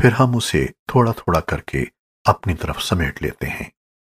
फिर हम उसे थोड़ा थोड़ा करके अपनी तरफ़ समेट लेते हैं।